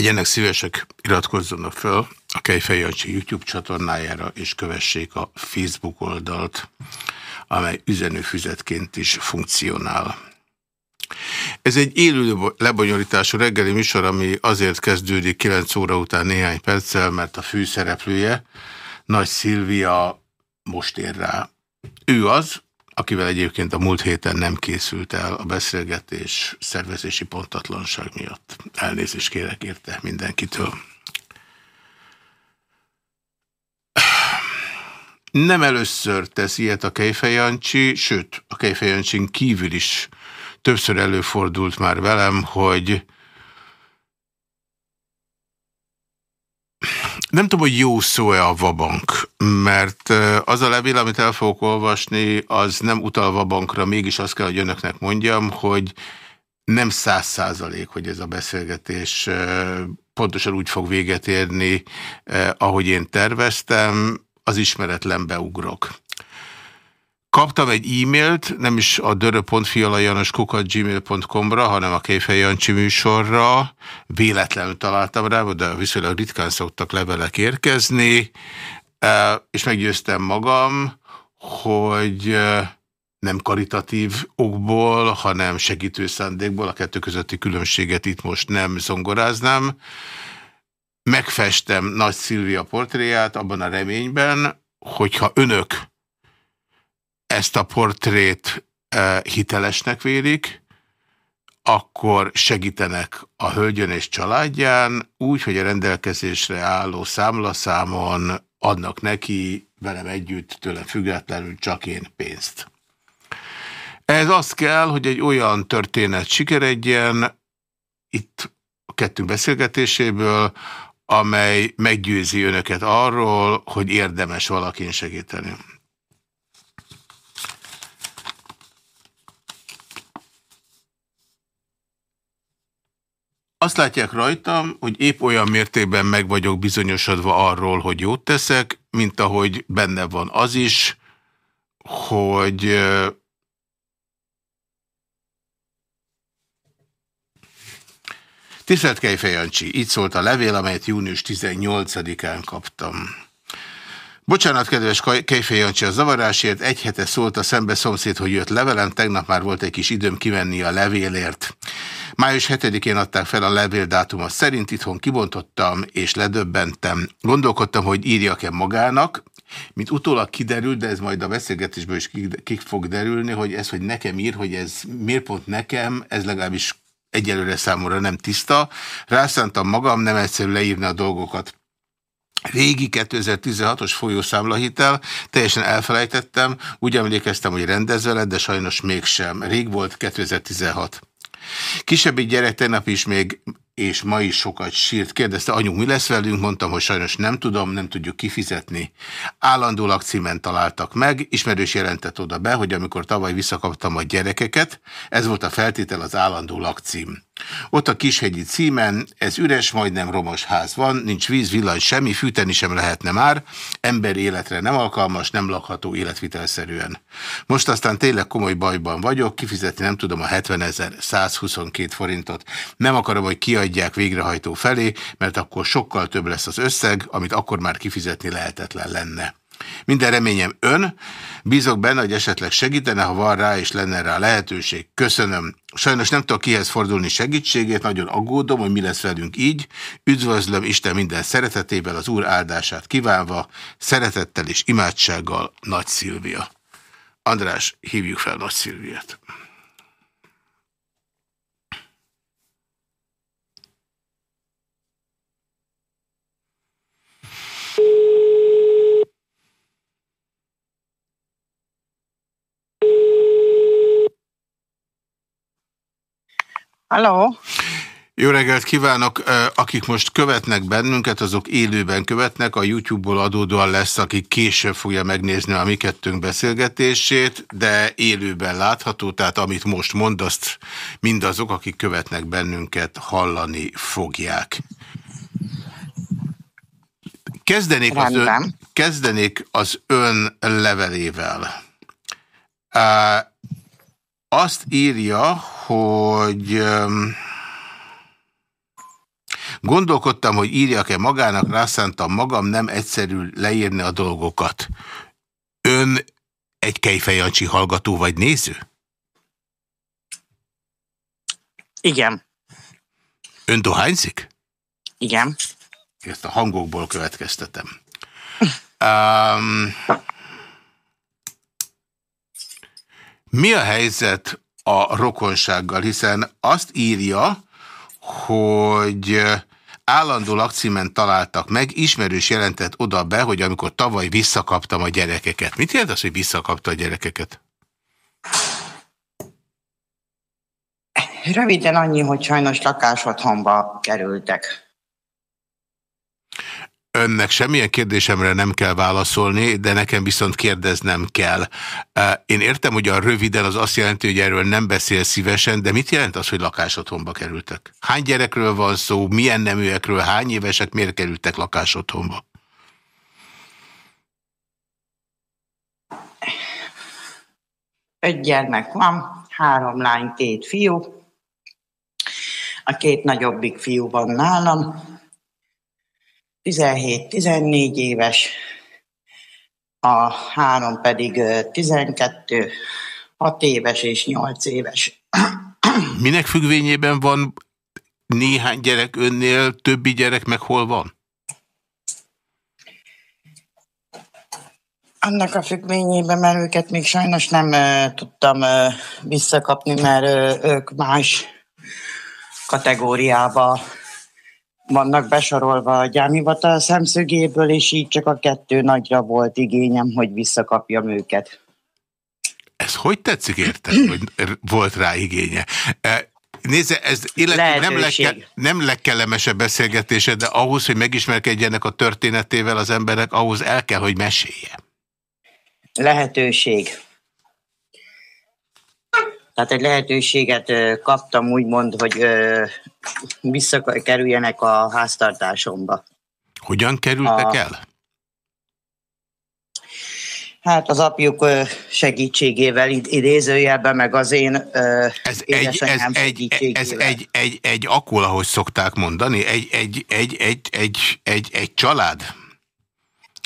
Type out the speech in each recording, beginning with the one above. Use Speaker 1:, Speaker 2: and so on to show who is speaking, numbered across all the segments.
Speaker 1: Legyenek szívesek, iratkozzanak fel a Kejfej Jancsi YouTube csatornájára, és kövessék a Facebook oldalt, amely üzenőfüzetként is funkcionál. Ez egy élő lebonyolítású reggeli műsor, ami azért kezdődik 9 óra után néhány perccel, mert a főszereplője, Nagy Szilvia most ér rá. Ő az, akivel egyébként a múlt héten nem készült el a beszélgetés szervezési pontatlanság miatt. Elnézést kérek érte mindenkitől. Nem először tesz ilyet a Kejfejancsi, sőt, a Kejfejancsin kívül is többször előfordult már velem, hogy Nem tudom, hogy jó szó-e a vabank, mert az a levél, amit el fogok olvasni, az nem utal vabankra, mégis azt kell, hogy önöknek mondjam, hogy nem száz százalék, hogy ez a beszélgetés pontosan úgy fog véget érni, ahogy én terveztem, az ismeretlenbe ugrok. Kaptam egy e-mailt, nem is a dörö.fialajanoskukat.gmail.com-ra, hanem a Jancsi műsorra. Véletlenül találtam rá, de viszonylag ritkán szoktak levelek érkezni, e, és meggyőztem magam, hogy e, nem karitatív okból, hanem segítő szándékból, a kettő közötti különbséget itt most nem zongoráznám. Megfestem Nagy Szilvia portréját abban a reményben, hogyha önök ezt a portrét e, hitelesnek vélik, akkor segítenek a hölgyön és családján, úgy, hogy a rendelkezésre álló számlaszámon adnak neki velem együtt, tőle függetlenül csak én pénzt. Ez az kell, hogy egy olyan történet sikeredjen itt a kettőnk beszélgetéséből, amely meggyőzi önöket arról, hogy érdemes valakin segíteni. Azt látják rajtam, hogy épp olyan mértékben meg vagyok bizonyosodva arról, hogy jót teszek, mint ahogy benne van az is, hogy Tisztelt Kejfej Jancsi, így szólt a levél, amelyet június 18-án kaptam. Bocsánat, kedves Kejfej Jancsi, a zavarásért egy hete szólt a szembe szomszéd, hogy jött levelem, tegnap már volt egy kis időm kivenni a levélért. Május 7-én adták fel a levéldátuma szerint, itthon kibontottam és ledöbbentem. Gondolkodtam, hogy írjak-e magának, mint utólag kiderült, de ez majd a beszélgetésből is ki fog derülni, hogy ez, hogy nekem ír, hogy ez miért pont nekem, ez legalábbis egyelőre számomra nem tiszta. Rászántam magam, nem egyszerű leírni a dolgokat. Régi 2016-os folyószámlahitel, teljesen elfelejtettem, úgy emlékeztem, hogy rendezve lett, de sajnos mégsem. Rég volt 2016. Kisebbi gyerek tegnap is még és ma is sokat sírt. Kérdezte, anyu, mi lesz velünk? Mondtam, hogy sajnos nem tudom, nem tudjuk kifizetni. Állandó lakcímen találtak meg, ismerős jelentett oda be, hogy amikor tavaly visszakaptam a gyerekeket, ez volt a feltétel az állandó lakcím. Ott a Kishegyi címen, ez üres, majdnem romos ház van, nincs víz, villany, semmi, fűteni sem lehetne már, ember életre nem alkalmas, nem lakható életvitelszerűen. Most aztán tényleg komoly bajban vagyok, kifizetni nem tudom a 70.122 forintot. Nem akarom, hogy kiadják végrehajtó felé, mert akkor sokkal több lesz az összeg, amit akkor már kifizetni lehetetlen lenne. Minden reményem ön, bízok benne, hogy esetleg segítene, ha van rá és lenne rá lehetőség. Köszönöm. Sajnos nem tudok kihez fordulni segítségét, nagyon aggódom, hogy mi lesz velünk így. Üdvözlöm Isten minden szeretetével, az Úr áldását kívánva, szeretettel és imádsággal Nagy Szilvia. András, hívjuk fel Nagy Szilviát.
Speaker 2: Halló!
Speaker 1: Jó reggelt kívánok! Akik most követnek bennünket, azok élőben követnek, a YouTube-ból adódóan lesz, aki később fogja megnézni a mi kettőnk beszélgetését, de élőben látható, tehát amit most mond, azt mindazok, akik követnek bennünket, hallani fogják. Kezdenék az, ön, kezdenék az ön levelével. Azt írja, hogy Gondolkodtam, hogy írjak-e magának, rászántam magam, nem egyszerű leírni a dolgokat. Ön egy Kejfejancsi hallgató vagy néző?
Speaker 2: Igen.
Speaker 1: Ön dohányzik?
Speaker 2: Igen.
Speaker 1: Ezt a hangokból következtetem. Um, mi a helyzet a rokonsággal? Hiszen azt írja, hogy állandó lakcímen találtak meg, ismerős jelentett oda be, hogy amikor tavaly visszakaptam a gyerekeket. Mit jelent az, hogy visszakapta a gyerekeket?
Speaker 2: Röviden annyi, hogy sajnos lakásotthonba kerültek.
Speaker 1: Önnek semmilyen kérdésemre nem kell válaszolni, de nekem viszont kérdeznem kell. Én értem, hogy a röviden az azt jelenti, hogy erről nem beszél szívesen, de mit jelent az, hogy lakásotthonba kerültek? Hány gyerekről van szó, milyen neműekről, hány évesek, miért kerültek lakásotthonba?
Speaker 2: Öt gyermek van, három lány, két fiú. A két nagyobbik fiú van nálam, 17-14 éves, a három pedig 12, 6 éves és 8 éves.
Speaker 1: Minek függvényében van néhány gyerek önnél, többi gyerek meg hol van?
Speaker 2: Annak a függvényében, mert őket még sajnos nem uh, tudtam uh, visszakapni, mert uh, ők más kategóriába vannak besorolva a gyámhivatal szemszögéből, és így csak a kettő nagyra volt igényem, hogy visszakapjam őket.
Speaker 1: Ez hogy tetszik értem, hogy volt rá igénye? E, nézze, ez illetve nem, legke, nem legkellemesebb beszélgetése, de ahhoz, hogy megismerkedjenek a történetével az emberek, ahhoz el kell, hogy mesélje.
Speaker 2: Lehetőség. Tehát egy lehetőséget kaptam úgymond, hogy visszakerüljenek a háztartásomba.
Speaker 1: Hogyan kerültek a... el?
Speaker 2: Hát az apjuk segítségével, idézőjelben, meg az én
Speaker 1: ez egy, ez, egy, ez egy, egy, egy akul, ahogy szokták mondani, egy, egy, egy, egy, egy, egy, egy család.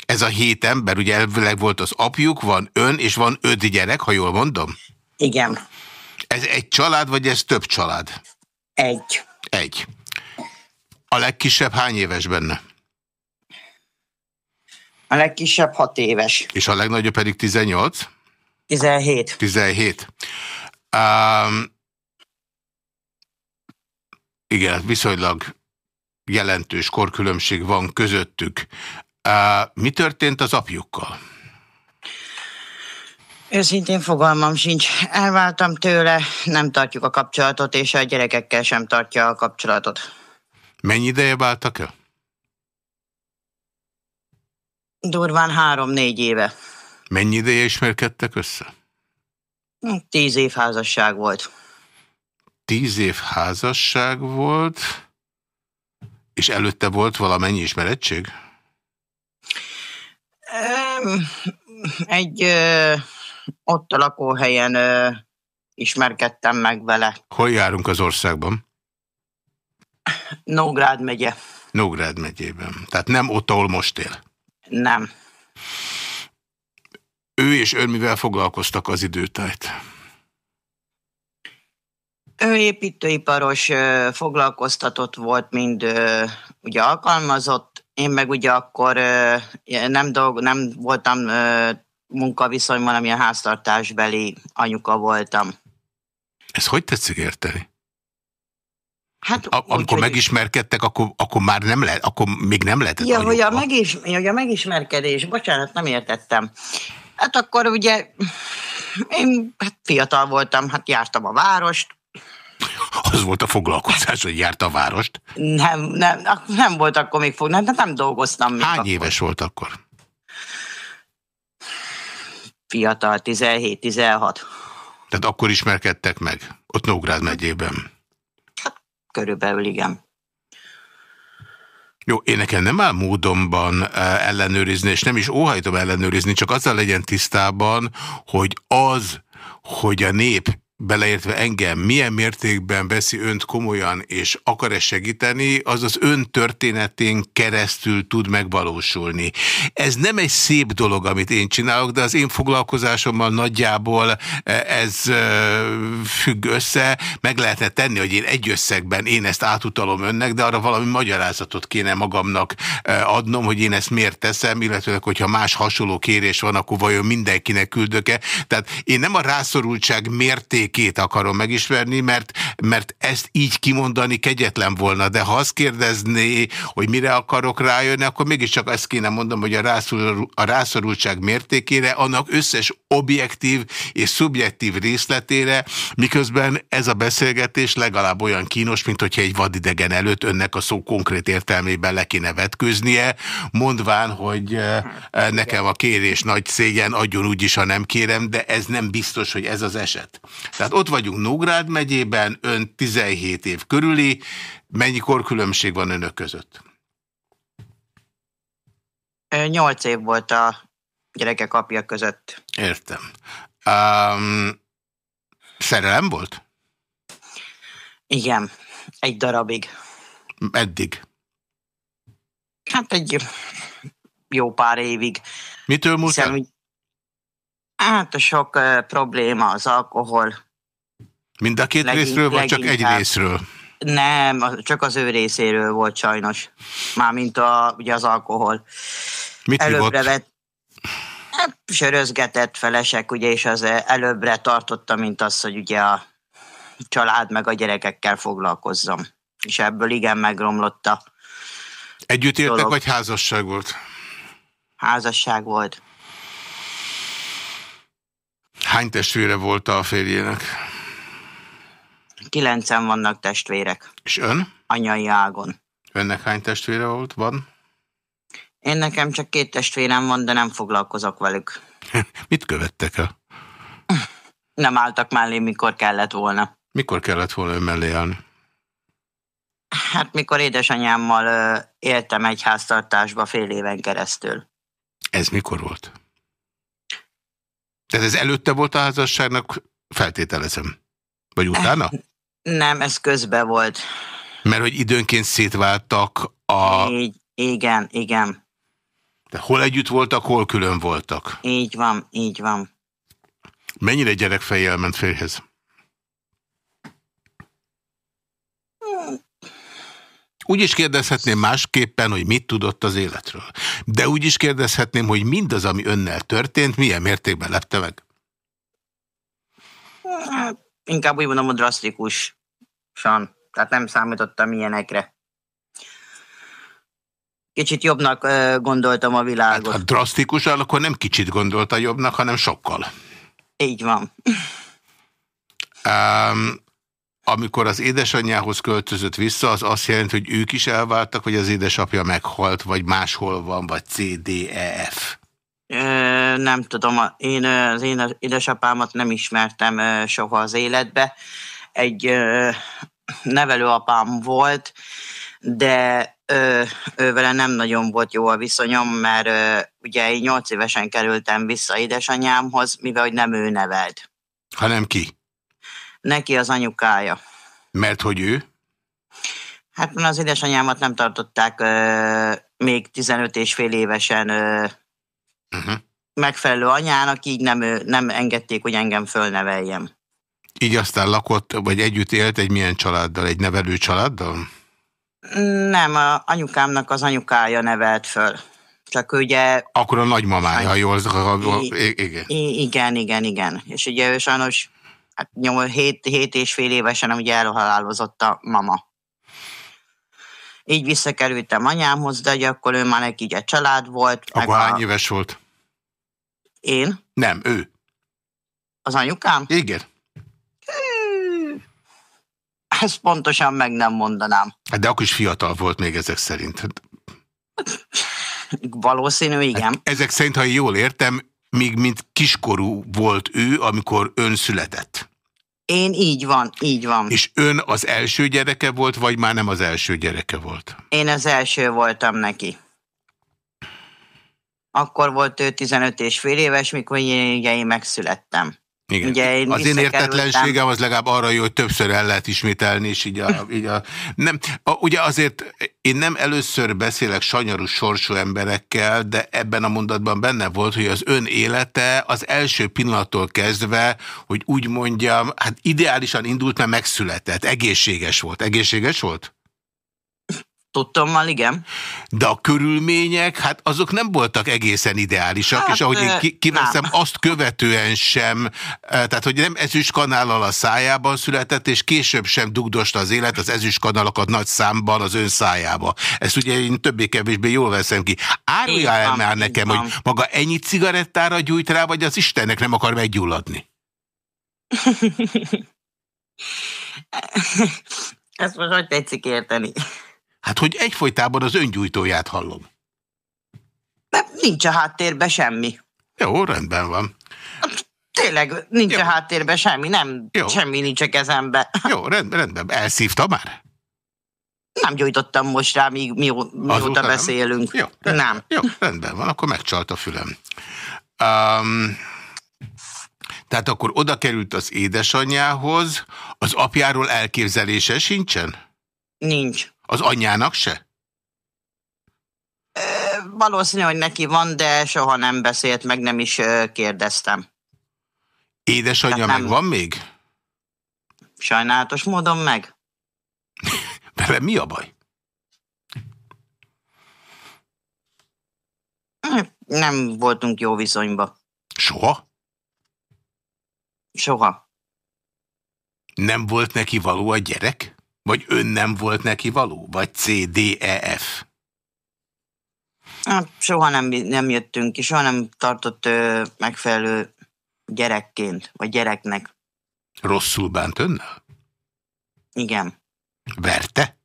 Speaker 1: Ez a hét ember, ugye elvileg volt az apjuk, van ön, és van öt gyerek, ha jól mondom?
Speaker 2: Igen.
Speaker 1: Ez egy család, vagy ez több család?
Speaker 2: Egy.
Speaker 1: Egy. A legkisebb hány éves benne?
Speaker 2: A legkisebb hat éves.
Speaker 1: És a legnagyobb pedig 18?
Speaker 2: 17.
Speaker 1: 17. Um, igen, viszonylag jelentős korkülönbség van közöttük. Uh, mi történt az apjukkal?
Speaker 2: Őszintén fogalmam sincs. Elváltam tőle, nem tartjuk a kapcsolatot, és a gyerekekkel sem tartja a kapcsolatot.
Speaker 1: Mennyi ideje váltak el?
Speaker 2: Durván három-négy éve.
Speaker 1: Mennyi ideje ismerkedtek össze?
Speaker 2: Tíz év házasság volt.
Speaker 1: Tíz év házasság volt, és előtte volt valamennyi ismerettség?
Speaker 2: Egy ott a lakóhelyen ö, ismerkedtem meg vele.
Speaker 1: Hol járunk az országban?
Speaker 2: Nógrád megye.
Speaker 1: Nógrád megyében. Tehát nem ott, ahol most él?
Speaker 2: Nem.
Speaker 1: Ő és ön mivel foglalkoztak az időtájt?
Speaker 2: Ő építőiparos foglalkoztatott volt, mind ugye alkalmazott, én meg ugye akkor nem, dolg, nem voltam munkaviszonyban, ami a háztartásbeli anyuka voltam.
Speaker 1: Ez hogy tetszik érteni?
Speaker 2: Hát,
Speaker 1: a, amikor úgy, megismerkedtek, akkor, akkor már nem lehet, akkor még nem lehetett
Speaker 2: ja, hogy a, megis, hogy a megismerkedés, bocsánat, nem értettem. Hát akkor ugye én hát fiatal voltam, hát jártam a várost.
Speaker 1: Az volt a foglalkozás, hogy járt a várost?
Speaker 2: Nem, nem, nem volt akkor még fog, nem, nem dolgoztam még
Speaker 1: Hány
Speaker 2: akkor.
Speaker 1: éves volt akkor?
Speaker 2: Fiatal, 17-16.
Speaker 1: Tehát akkor ismerkedtek meg, ott Nógrád megyében.
Speaker 2: Hát, körülbelül igen.
Speaker 1: Jó, én nekem nem áll módomban eh, ellenőrizni, és nem is óhajtom ellenőrizni, csak azzal legyen tisztában, hogy az, hogy a nép beleértve engem, milyen mértékben veszi önt komolyan, és akar-e segíteni, az az ön történetén keresztül tud megvalósulni. Ez nem egy szép dolog, amit én csinálok, de az én foglalkozásommal nagyjából e, ez e, függ össze. Meg lehetne tenni, hogy én egy összegben én ezt átutalom önnek, de arra valami magyarázatot kéne magamnak e, adnom, hogy én ezt miért teszem, illetve hogyha más hasonló kérés van, akkor vajon mindenkinek küldök-e. Tehát én nem a rászorultság mérték értékét akarom megismerni, mert, mert ezt így kimondani kegyetlen volna, de ha azt kérdezné, hogy mire akarok rájönni, akkor mégiscsak ezt kéne mondom, hogy a, rászorul, a rászorultság mértékére, annak összes objektív és szubjektív részletére, miközben ez a beszélgetés legalább olyan kínos, mint hogyha egy vadidegen előtt önnek a szó konkrét értelmében le kéne vetköznie, mondván, hogy eh, nekem a kérés nagy szégyen, adjon úgyis, ha nem kérem, de ez nem biztos, hogy ez az eset. Tehát ott vagyunk Nógrád megyében, ön 17 év körüli, mennyi korkülönbség van önök között?
Speaker 2: Nyolc év volt a gyerekek apja között.
Speaker 1: Értem. Um, szerelem volt?
Speaker 2: Igen, egy darabig.
Speaker 1: Eddig?
Speaker 2: Hát egy jó pár évig.
Speaker 1: Mitől múlt Hiszen, el?
Speaker 2: Hát a sok uh, probléma, az alkohol.
Speaker 1: Mind a két legink, részről, vagy csak egy részről?
Speaker 2: Nem, csak az ő részéről volt sajnos. Mármint a, ugye az alkohol.
Speaker 1: Mit Előbbre vett,
Speaker 2: hát, sörözgetett felesek, ugye, és az előbbre tartotta, mint az, hogy ugye a család meg a gyerekekkel foglalkozzam. És ebből igen megromlotta.
Speaker 1: Együtt éltek, dolog. vagy házasság volt?
Speaker 2: Házasság volt.
Speaker 1: Hány testvére volt a férjének?
Speaker 2: Kilencen vannak testvérek.
Speaker 1: És ön?
Speaker 2: Anyai ágon.
Speaker 1: Önnek hány testvére volt, van?
Speaker 2: Én nekem csak két testvérem van, de nem foglalkozok velük.
Speaker 1: Mit követtek el?
Speaker 2: Nem álltak mellé, mikor kellett volna.
Speaker 1: Mikor kellett volna ön mellé állni?
Speaker 2: Hát mikor édesanyámmal ö, éltem egy háztartásba fél éven keresztül.
Speaker 1: Ez mikor volt? Tehát ez előtte volt a házasságnak, feltételezem. Vagy utána?
Speaker 2: Nem, ez közben volt.
Speaker 1: Mert hogy időnként szétváltak a...
Speaker 2: Így, igen, igen.
Speaker 1: De hol együtt voltak, hol külön voltak?
Speaker 2: Így van, így van.
Speaker 1: Mennyire gyerekfejjel ment férjhez? Úgy is kérdezhetném másképpen, hogy mit tudott az életről. De úgy is kérdezhetném, hogy mindaz, ami önnel történt, milyen mértékben lepte meg?
Speaker 2: Hát, inkább úgy mondom, hogy drasztikusan. Tehát nem számítottam ilyenekre. Kicsit jobbnak gondoltam a világot. Hát,
Speaker 1: ha drasztikusan, akkor nem kicsit gondolta jobbnak, hanem sokkal.
Speaker 2: Így van.
Speaker 1: Um, amikor az édesanyjához költözött vissza, az azt jelenti, hogy ők is elváltak, vagy az édesapja meghalt, vagy máshol van, vagy C, D, E, F?
Speaker 2: Ö, nem tudom, én az én édesapámat nem ismertem soha az életbe. Egy ö, nevelőapám volt, de ö, vele nem nagyon volt jó a viszonyom, mert ö, ugye én nyolc évesen kerültem vissza édesanyámhoz, mivel hogy nem ő nevelt.
Speaker 1: Hanem ki?
Speaker 2: Neki az anyukája.
Speaker 1: Mert hogy ő?
Speaker 2: Hát az édesanyámat nem tartották ö, még 15 és fél évesen ö, uh-huh. megfelelő anyának, így nem, nem engedték, hogy engem fölneveljem.
Speaker 1: Így aztán lakott, vagy együtt élt egy milyen családdal? Egy nevelő családdal?
Speaker 2: Nem, a anyukámnak az anyukája nevelt föl. Csak ugye...
Speaker 1: Akkor a nagymamája, ha jól...
Speaker 2: Igen. igen, igen, igen. És ugye ő sajnos hát 7, 7 és fél évesen ugye elhalálozott a mama. Így visszakerültem anyámhoz, de ugye akkor ő már neki egy család volt.
Speaker 1: Akkor hány a... éves volt?
Speaker 2: Én?
Speaker 1: Nem, ő.
Speaker 2: Az anyukám?
Speaker 1: Igen.
Speaker 2: Ezt pontosan meg nem mondanám.
Speaker 1: Hát de akkor is fiatal volt még ezek szerint.
Speaker 2: Valószínű, igen. Hát
Speaker 1: ezek szerint, ha jól értem, még mint kiskorú volt ő, amikor ön született.
Speaker 2: Én így van, így van.
Speaker 1: És ön az első gyereke volt, vagy már nem az első gyereke volt?
Speaker 2: Én az első voltam neki. Akkor volt ő 15 és fél éves, mikor én, ugye én megszülettem.
Speaker 1: Igen. Ugye én az én értetlenségem az legalább arra jó, hogy többször el lehet ismételni, és így a... Így a nem, a, ugye azért én nem először beszélek sanyarú sorsú emberekkel, de ebben a mondatban benne volt, hogy az ön élete az első pillanattól kezdve, hogy úgy mondjam, hát ideálisan indult, mert megszületett, egészséges volt. Egészséges volt?
Speaker 2: Tudtommal, igen.
Speaker 1: De a körülmények, hát azok nem voltak egészen ideálisak, hát, és ahogy én ki, kiveszem, nem. azt követően sem, tehát hogy nem ezüstkanállal a szájában született, és később sem dugdosta az élet az ezüstkanalakat nagy számban az ön szájába. Ezt ugye én többé-kevésbé jól veszem ki. Árulja el már nekem, van. hogy maga ennyi cigarettára gyújt rá, vagy az Istennek nem akar meggyulladni?
Speaker 2: Ezt most hogy tetszik érteni?
Speaker 1: Hát, hogy egyfolytában az öngyújtóját hallom.
Speaker 2: De nincs a háttérben semmi.
Speaker 1: Jó, rendben van.
Speaker 2: Tényleg nincs Jó. a háttérben semmi, nem, Jó. semmi nincs a kezembe.
Speaker 1: Jó, rendben, rendben. Elszívta már?
Speaker 2: Nem gyújtottam most rá, mi, mi, mióta beszélünk.
Speaker 1: Jó, rendben, nem. Jó, rendben van, akkor megcsalt a fülem. Um, tehát akkor oda került az édesanyjához, az apjáról elképzelése sincsen?
Speaker 2: Nincs.
Speaker 1: Az anyjának se?
Speaker 2: Valószínű, hogy neki van, de soha nem beszélt, meg nem is kérdeztem.
Speaker 1: Édesanyja meg van még?
Speaker 2: Sajnálatos módon meg.
Speaker 1: Vele mi a baj?
Speaker 2: Nem voltunk jó viszonyba.
Speaker 1: Soha?
Speaker 2: Soha.
Speaker 1: Nem volt neki való a gyerek? Vagy ön nem volt neki való? Vagy C, D, E, F?
Speaker 2: Hát, soha nem, nem jöttünk ki, soha nem tartott ö, megfelelő gyerekként, vagy gyereknek.
Speaker 1: Rosszul bánt önnel?
Speaker 2: Igen.
Speaker 1: Verte?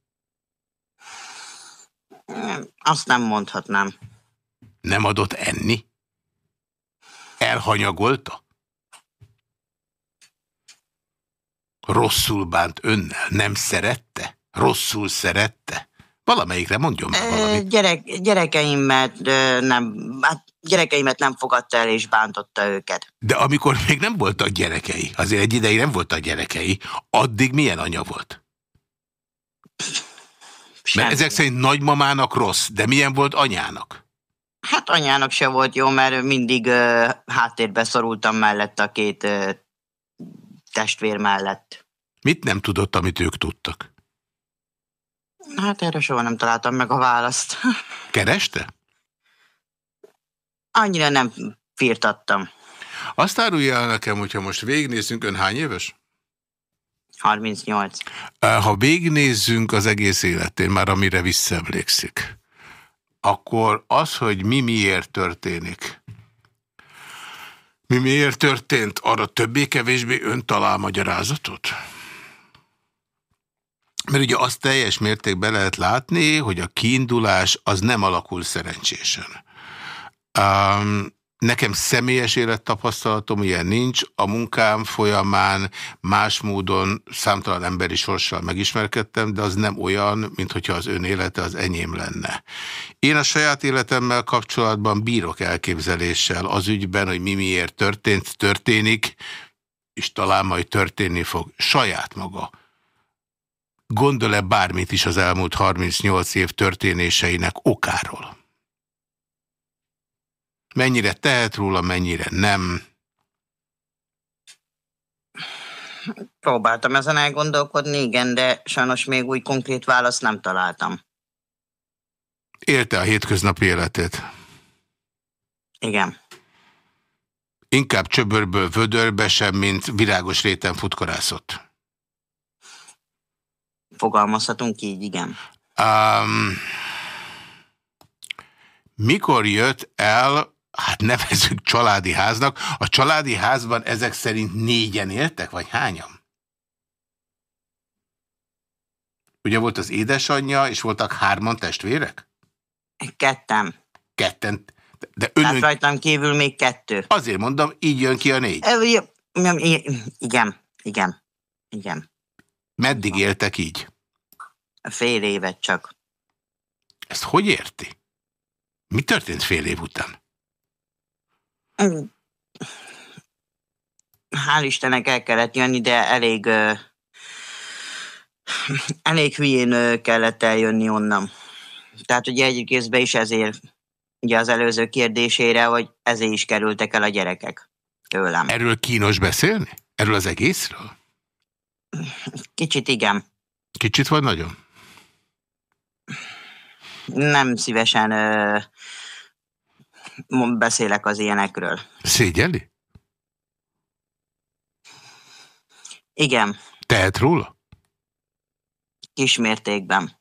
Speaker 2: Azt nem mondhatnám.
Speaker 1: Nem adott enni? Elhanyagolta? Rosszul bánt önnel, nem szerette? Rosszul szerette? Valamelyikre mondjon már valamit.
Speaker 2: Gyerek, gyerekeimet nem, hát gyerekeimet nem fogadta el és bántotta őket.
Speaker 1: De amikor még nem voltak gyerekei, azért egy ideig nem voltak gyerekei, addig milyen anya volt? Semmi. Mert ezek szerint nagymamának rossz, de milyen volt anyának?
Speaker 2: Hát anyának se volt jó, mert mindig uh, háttérbe szorultam mellett a két uh, testvér mellett.
Speaker 1: Mit nem tudott, amit ők tudtak?
Speaker 2: Hát erre soha nem találtam meg a választ.
Speaker 1: Kereste?
Speaker 2: Annyira nem firtattam.
Speaker 1: Azt árulja el nekem, hogyha most végignézzünk, ön hány éves?
Speaker 2: 38.
Speaker 1: Ha végignézzünk az egész életén, már amire visszaemlékszik, akkor az, hogy mi miért történik, mi miért történt, arra többé-kevésbé ön talál magyarázatot? Mert ugye azt teljes mértékben lehet látni, hogy a kiindulás az nem alakul szerencsésen. Um, Nekem személyes élettapasztalatom ilyen nincs. A munkám folyamán más módon számtalan emberi sorssal megismerkedtem, de az nem olyan, mint hogyha az ön élete az enyém lenne. Én a saját életemmel kapcsolatban bírok elképzeléssel az ügyben, hogy mi miért történt, történik, és talán majd történni fog saját maga. Gondol-e bármit is az elmúlt 38 év történéseinek okáról? Mennyire tehet róla, mennyire nem?
Speaker 2: Próbáltam ezen elgondolkodni, igen, de sajnos még úgy konkrét választ nem találtam.
Speaker 1: Élte a hétköznapi életét?
Speaker 2: Igen.
Speaker 1: Inkább csöbörből vödörbe sem, mint virágos réten futkorászott.
Speaker 2: Fogalmazhatunk így, igen.
Speaker 1: Um, mikor jött el hát nevezünk családi háznak. A családi házban ezek szerint négyen éltek, vagy hányan? Ugye volt az édesanyja, és voltak hárman testvérek?
Speaker 2: Ketten.
Speaker 1: Ketten.
Speaker 2: De önön... Tehát rajtam kívül még kettő.
Speaker 1: Azért mondom, így jön ki a négy.
Speaker 2: Igen, igen, igen.
Speaker 1: Meddig éltek így?
Speaker 2: Fél évet csak.
Speaker 1: Ezt hogy érti? Mi történt fél év után?
Speaker 2: hál' Istennek el kellett jönni, de elég, elég hülyén kellett eljönni onnan. Tehát ugye egyik kézben is ezért, ugye az előző kérdésére, hogy ezért is kerültek el a gyerekek tőlem.
Speaker 1: Erről kínos beszélni? Erről az egészről?
Speaker 2: Kicsit igen.
Speaker 1: Kicsit vagy nagyon?
Speaker 2: Nem szívesen ö, beszélek az ilyenekről.
Speaker 1: Szégyeli?
Speaker 2: Igen.
Speaker 1: Tehet róla?
Speaker 2: Kismértékben.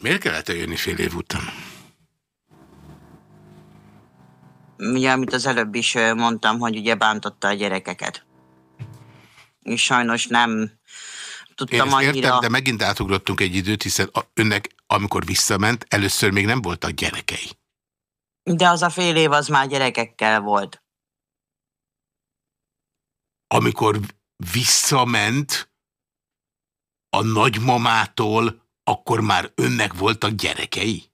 Speaker 1: Miért kellett eljönni fél év után?
Speaker 2: Ugye, amit az előbb is mondtam, hogy ugye bántotta a gyerekeket. És sajnos nem tudtam
Speaker 1: Én
Speaker 2: annyira...
Speaker 1: értem, de megint átugrottunk egy időt, hiszen önnek, amikor visszament, először még nem voltak gyerekei.
Speaker 2: De az a fél év az már gyerekekkel volt.
Speaker 1: Amikor visszament a nagymamától, akkor már önnek voltak gyerekei?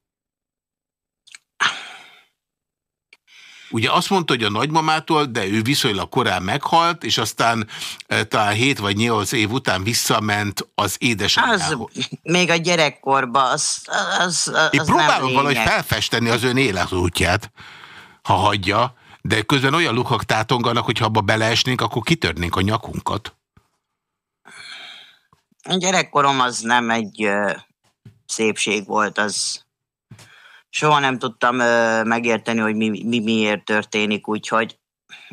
Speaker 1: Ugye azt mondta, hogy a nagymamától, de ő viszonylag korán meghalt, és aztán e, talán 7 vagy 8 év után visszament az édesanyjához.
Speaker 2: Az, még a gyerekkorban, az, az, az
Speaker 1: Én próbálom valahogy felfesteni az ön életútját, ha hagyja, de közben olyan lukak tátonganak, hogy ha abba beleesnénk, akkor kitörnénk a nyakunkat.
Speaker 2: A gyerekkorom az nem egy ö, szépség volt, az soha nem tudtam ö, megérteni, hogy mi, mi miért történik, úgyhogy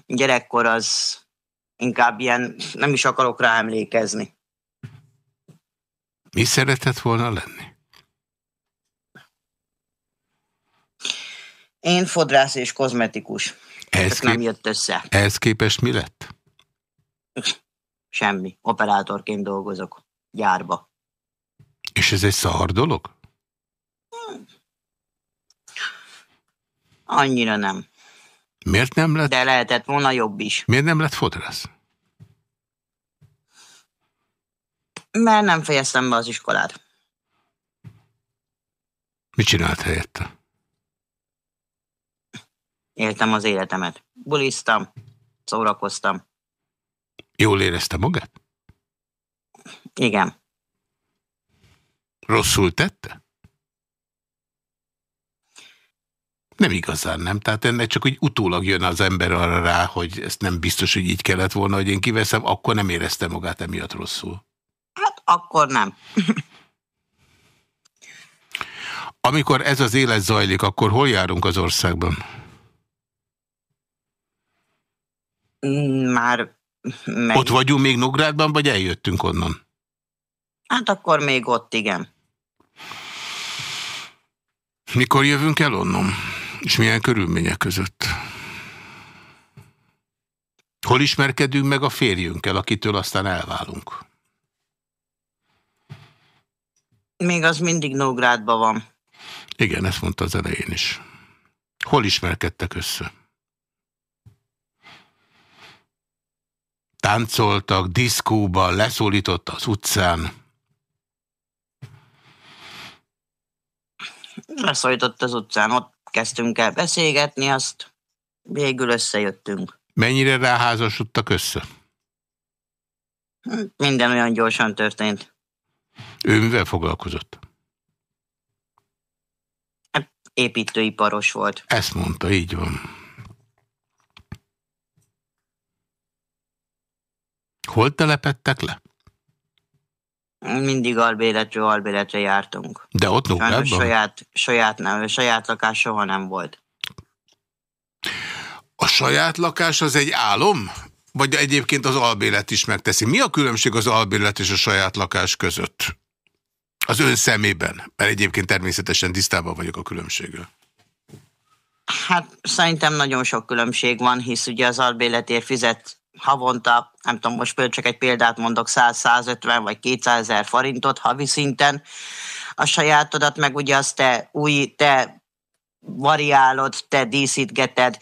Speaker 2: gyerekkor az inkább ilyen, nem is akarok rá emlékezni.
Speaker 1: Mi szeretett volna lenni?
Speaker 2: Én fodrász és kozmetikus. Ez nem jött össze.
Speaker 1: Ehhez képest mi lett?
Speaker 2: Semmi. Operátorként dolgozok. Gyárba.
Speaker 1: És ez egy szar dolog?
Speaker 2: Annyira nem.
Speaker 1: Miért nem lett?
Speaker 2: De lehetett volna jobb is.
Speaker 1: Miért nem lett fodrász?
Speaker 2: Mert nem fejeztem be az iskolát.
Speaker 1: Mit csinált helyette?
Speaker 2: Éltem az életemet. Buliztam, szórakoztam.
Speaker 1: Jól érezte magát?
Speaker 2: Igen.
Speaker 1: Rosszul tette? Nem igazán, nem? Tehát ennek csak úgy utólag jön az ember arra rá, hogy ezt nem biztos, hogy így kellett volna, hogy én kiveszem, akkor nem érezte magát emiatt rosszul.
Speaker 2: Hát akkor nem.
Speaker 1: Amikor ez az élet zajlik, akkor hol járunk az országban?
Speaker 2: Már meg...
Speaker 1: Ott vagyunk még Nográdban, vagy eljöttünk onnan?
Speaker 2: Hát akkor még ott, igen.
Speaker 1: Mikor jövünk el onnan? És milyen körülmények között? Hol ismerkedünk meg a férjünkkel, akitől aztán elválunk?
Speaker 2: Még az mindig Nógrádban van.
Speaker 1: Igen, ezt mondta az elején is. Hol ismerkedtek össze? Táncoltak, diszkóban, leszólított az utcán.
Speaker 2: Leszólított az utcán, ott kezdtünk el beszélgetni, azt végül összejöttünk.
Speaker 1: Mennyire ráházasodtak össze?
Speaker 2: Minden olyan gyorsan történt.
Speaker 1: Ő mivel foglalkozott?
Speaker 2: Építőiparos volt.
Speaker 1: Ezt mondta, így van. Hol telepettek le?
Speaker 2: Mindig albéletről albéletre jártunk.
Speaker 1: De ott Nógrádban?
Speaker 2: Saját, saját, nem, saját lakás soha nem volt.
Speaker 1: A saját lakás az egy álom? Vagy egyébként az albélet is megteszi? Mi a különbség az albélet és a saját lakás között? Az ön szemében? Mert egyébként természetesen tisztában vagyok a különbséggel.
Speaker 2: Hát szerintem nagyon sok különbség van, hisz ugye az albéletért fizet havonta, nem tudom, most például csak egy példát mondok, 100-150 vagy 200 ezer forintot havi szinten, a sajátodat meg ugye azt te új, te variálod, te díszítgeted,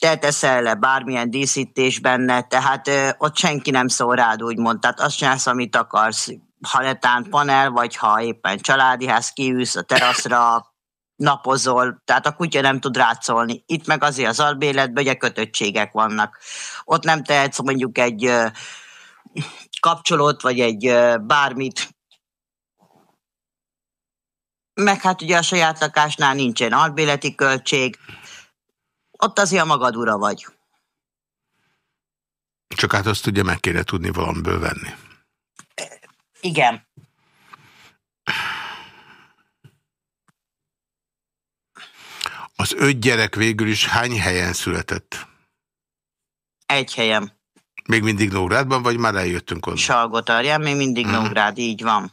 Speaker 2: te teszel le bármilyen díszítés benne, tehát ö, ott senki nem szól rád, úgymond. Tehát azt csinálsz, amit akarsz. Ha letán panel, vagy ha éppen családi ház kiülsz a teraszra, napozol, tehát a kutya nem tud rácolni. Itt meg azért az albéletben ugye kötöttségek vannak. Ott nem tehetsz mondjuk egy kapcsolót, vagy egy bármit. Meg hát ugye a saját lakásnál nincsen albéleti költség. Ott azért a magad ura vagy.
Speaker 1: Csak hát azt ugye meg kéne tudni valamiből venni.
Speaker 2: Igen.
Speaker 1: Az öt gyerek végül is hány helyen született?
Speaker 2: Egy helyen.
Speaker 1: Még mindig Nógrádban, vagy már eljöttünk onnan?
Speaker 2: Salgotarján, még mindig. Nógrád, így van.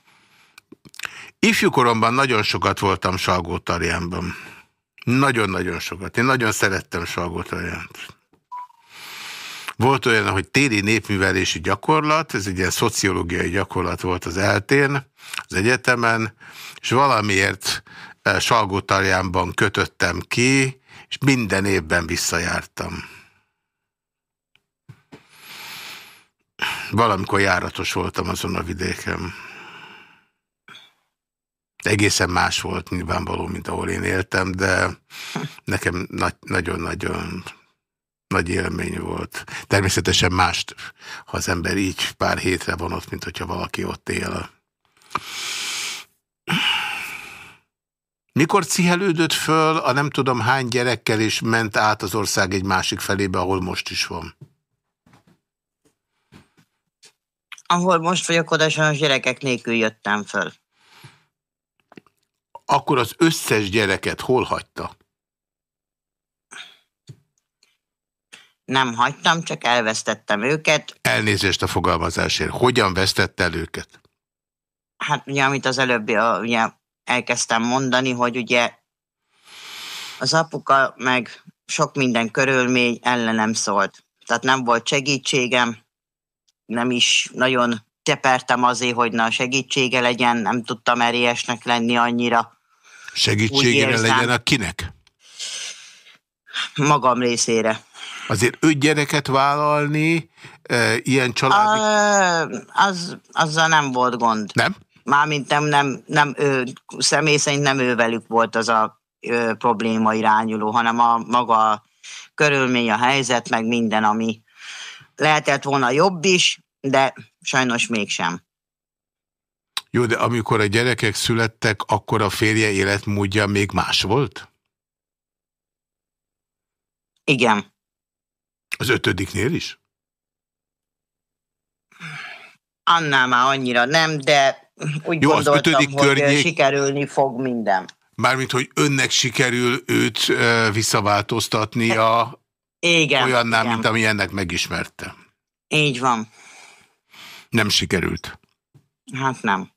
Speaker 1: Ifjúkoromban nagyon sokat voltam Salgótarjánban. Nagyon-nagyon sokat. Én nagyon szerettem Salgótarjánt. Volt olyan, hogy téli népművelési gyakorlat, ez egy ilyen szociológiai gyakorlat volt az eltén, az egyetemen, és valamiért Salgótarjánban kötöttem ki, és minden évben visszajártam. Valamikor járatos voltam azon a vidéken. Egészen más volt nyilvánvaló, mint ahol én éltem, de nekem nagyon-nagyon nagy élmény volt. Természetesen mást, ha az ember így pár hétre van ott, mint hogyha valaki ott él. Mikor cihelődött föl a nem tudom hány gyerekkel, és ment át az ország egy másik felébe, ahol most is van?
Speaker 2: Ahol most vagyok, oda a gyerekek nélkül jöttem föl.
Speaker 1: Akkor az összes gyereket hol hagyta?
Speaker 2: Nem hagytam, csak elvesztettem őket.
Speaker 1: Elnézést a fogalmazásért. Hogyan vesztette el őket?
Speaker 2: Hát ugye, amit az előbb ugye, elkezdtem mondani, hogy ugye az apuka meg sok minden körülmény ellenem szólt. Tehát nem volt segítségem, nem is nagyon tepertem azért, hogy na segítsége legyen, nem tudtam erélyesnek lenni annyira.
Speaker 1: Segítségére legyen a kinek?
Speaker 2: Magam részére.
Speaker 1: Azért öt gyereket vállalni, e, ilyen családi...
Speaker 2: A, az, azzal nem volt gond.
Speaker 1: Nem?
Speaker 2: Mármint nem, nem, nem ő, személy szerint nem ővelük volt az a ö, probléma irányuló, hanem a maga körülmény, a helyzet, meg minden, ami lehetett volna jobb is, de sajnos mégsem.
Speaker 1: Jó, de amikor a gyerekek születtek, akkor a férje életmódja még más volt?
Speaker 2: Igen.
Speaker 1: Az ötödiknél is?
Speaker 2: Annál már annyira nem, de úgy Jó, gondoltam, az ötödik hogy környék... sikerülni fog minden.
Speaker 1: Mármint, hogy önnek sikerül őt uh, visszaváltoztatni a igen, olyannál, igen. mint ami ennek megismerte.
Speaker 2: Így van.
Speaker 1: Nem sikerült?
Speaker 2: Hát nem.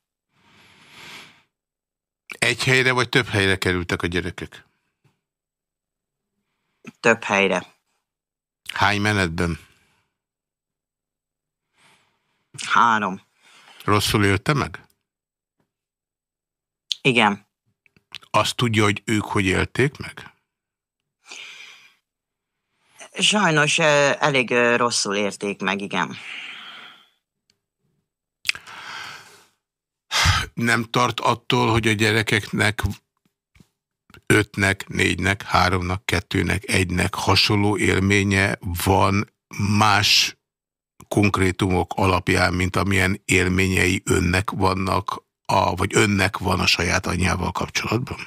Speaker 1: Egy helyre vagy több helyre kerültek a gyerekek?
Speaker 2: Több helyre.
Speaker 1: Hány menetben?
Speaker 2: Három.
Speaker 1: Rosszul élte meg?
Speaker 2: Igen.
Speaker 1: Azt tudja, hogy ők hogy élték meg?
Speaker 2: Sajnos elég rosszul érték meg, igen.
Speaker 1: Nem tart attól, hogy a gyerekeknek ötnek, négynek, háromnak, kettőnek, egynek hasonló élménye van más konkrétumok alapján, mint amilyen élményei önnek vannak, a, vagy önnek van a saját anyjával kapcsolatban?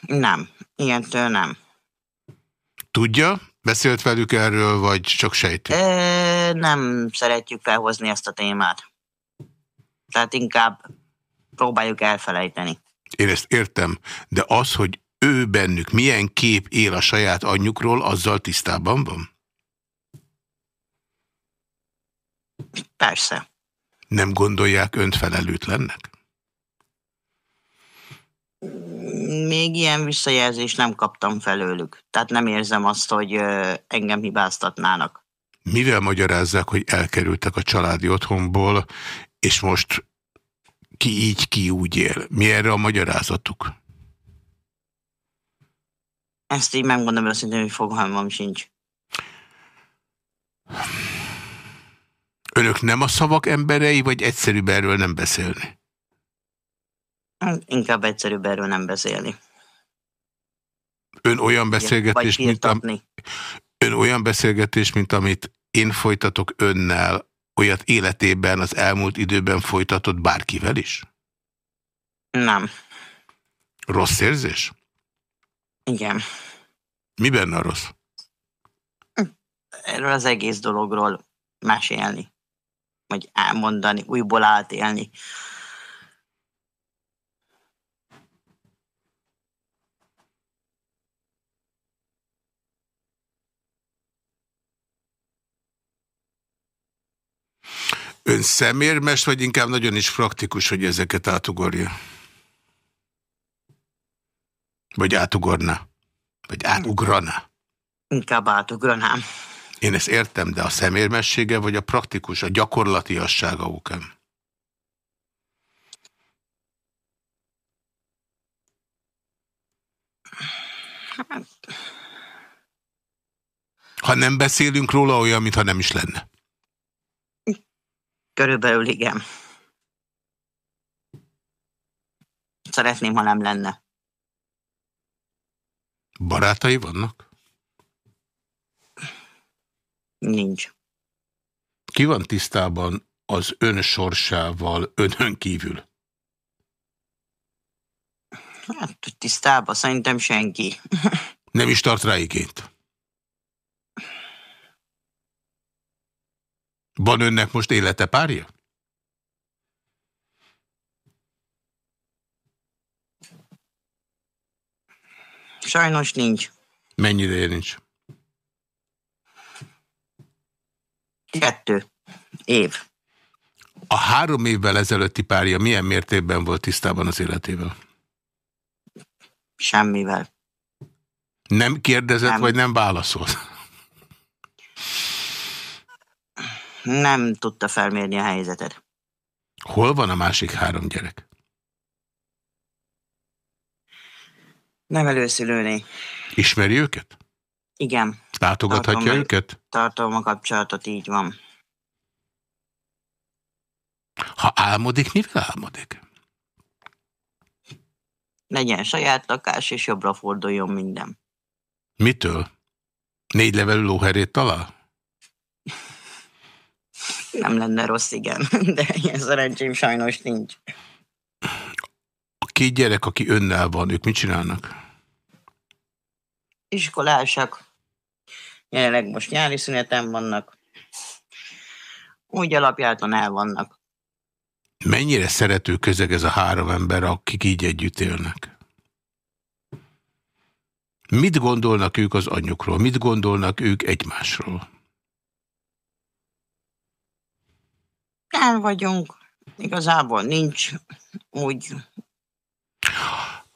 Speaker 2: Nem, ilyentől nem.
Speaker 1: Tudja? Beszélt velük erről, vagy csak sejti?
Speaker 2: E, nem szeretjük felhozni ezt a témát. Tehát inkább próbáljuk elfelejteni.
Speaker 1: Én ezt értem, de az, hogy ő bennük milyen kép él a saját anyjukról, azzal tisztában van?
Speaker 2: Persze.
Speaker 1: Nem gondolják önt felelőtlennek?
Speaker 2: Még ilyen visszajelzést nem kaptam felőlük. Tehát nem érzem azt, hogy engem hibáztatnának.
Speaker 1: Mivel magyarázzák, hogy elkerültek a családi otthonból, és most ki így, ki úgy él. Mi erre a magyarázatuk?
Speaker 2: Ezt így megmondom őszintén, hogy fogalmam sincs.
Speaker 1: Önök nem a szavak emberei, vagy egyszerűbb erről nem beszélni?
Speaker 2: Inkább egyszerűbb erről nem beszélni.
Speaker 1: Ön olyan beszélgetés, mint am... Ön olyan beszélgetés, mint amit én folytatok önnel, olyat életében, az elmúlt időben folytatott bárkivel is?
Speaker 2: Nem.
Speaker 1: Rossz érzés?
Speaker 2: Igen.
Speaker 1: Mi benne a rossz?
Speaker 2: Erről az egész dologról mesélni. Vagy elmondani, újból átélni.
Speaker 1: Ön szemérmes, vagy inkább nagyon is praktikus, hogy ezeket átugorja? Vagy átugorna? Vagy átugrana?
Speaker 2: Inkább átugranám.
Speaker 1: Én ezt értem, de a szemérmessége, vagy a praktikus, a gyakorlatiassága okán? Ha nem beszélünk róla, olyan, mintha nem is lenne.
Speaker 2: Körülbelül igen. Szeretném, ha nem lenne.
Speaker 1: Barátai vannak?
Speaker 2: Nincs.
Speaker 1: Ki van tisztában az ön sorsával önön kívül?
Speaker 2: Hát tisztában szerintem senki.
Speaker 1: Nem is tart rá igényt? Van önnek most élete párja?
Speaker 2: Sajnos nincs.
Speaker 1: Mennyi ideje nincs?
Speaker 2: Kettő év.
Speaker 1: A három évvel ezelőtti párja milyen mértékben volt tisztában az életével?
Speaker 2: Semmivel.
Speaker 1: Nem kérdezett, nem. vagy nem válaszolt?
Speaker 2: Nem tudta felmérni a helyzetet.
Speaker 1: Hol van a másik három gyerek?
Speaker 2: Nem előszülőné.
Speaker 1: Ismeri őket?
Speaker 2: Igen.
Speaker 1: Látogathatja tartom, őket?
Speaker 2: Tartom a kapcsolatot, így van.
Speaker 1: Ha álmodik, mivel álmodik?
Speaker 2: Legyen saját lakás, és jobbra forduljon minden.
Speaker 1: Mitől? Négy levelű lóherét talál?
Speaker 2: Nem lenne rossz, igen, de ilyen szerencsém sajnos nincs.
Speaker 1: A két gyerek, aki önnel van, ők mit csinálnak?
Speaker 2: Iskolásak. Jelenleg most nyári szüneten vannak. Úgy alapjáton el vannak.
Speaker 1: Mennyire szerető közeg ez a három ember, akik így együtt élnek? Mit gondolnak ők az anyjukról? Mit gondolnak ők egymásról?
Speaker 2: El vagyunk. Igazából nincs úgy...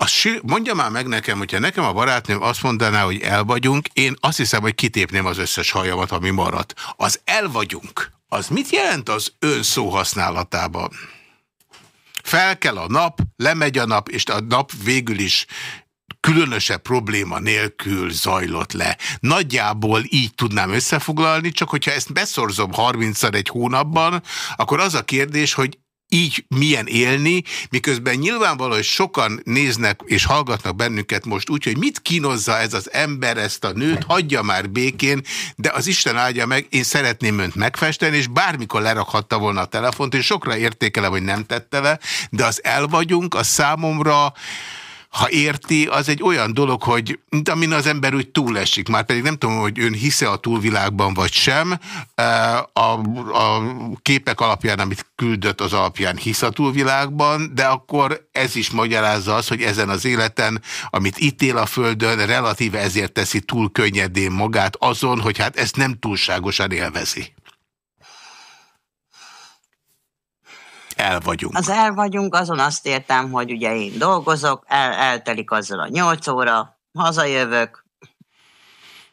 Speaker 1: Azt mondja már meg nekem, hogyha nekem a barátnőm azt mondaná, hogy el vagyunk, én azt hiszem, hogy kitépném az összes hajamat, ami maradt. Az el vagyunk, az mit jelent az ön szóhasználatában? Fel kell a nap, lemegy a nap, és a nap végül is különösebb probléma nélkül zajlott le. Nagyjából így tudnám összefoglalni, csak hogyha ezt beszorzom 30-szor egy hónapban, akkor az a kérdés, hogy így milyen élni, miközben nyilvánvaló, hogy sokan néznek és hallgatnak bennünket most úgy, hogy mit kínozza ez az ember, ezt a nőt, hagyja már békén, de az Isten áldja meg, én szeretném önt megfesteni, és bármikor lerakhatta volna a telefont, és sokra értékelem, hogy nem tette le, de az el vagyunk, az számomra ha érti, az egy olyan dolog, hogy mint amin az ember úgy túlesik. Már pedig nem tudom, hogy ön hisze a túlvilágban vagy sem. A, a képek alapján, amit küldött az alapján hisz a túlvilágban, de akkor ez is magyarázza az, hogy ezen az életen, amit itt él a Földön, relatíve ezért teszi túl könnyedén magát azon, hogy hát ezt nem túlságosan élvezi. El vagyunk.
Speaker 2: Az el vagyunk, azon azt értem, hogy ugye én dolgozok, el, eltelik azzal a nyolc óra, hazajövök,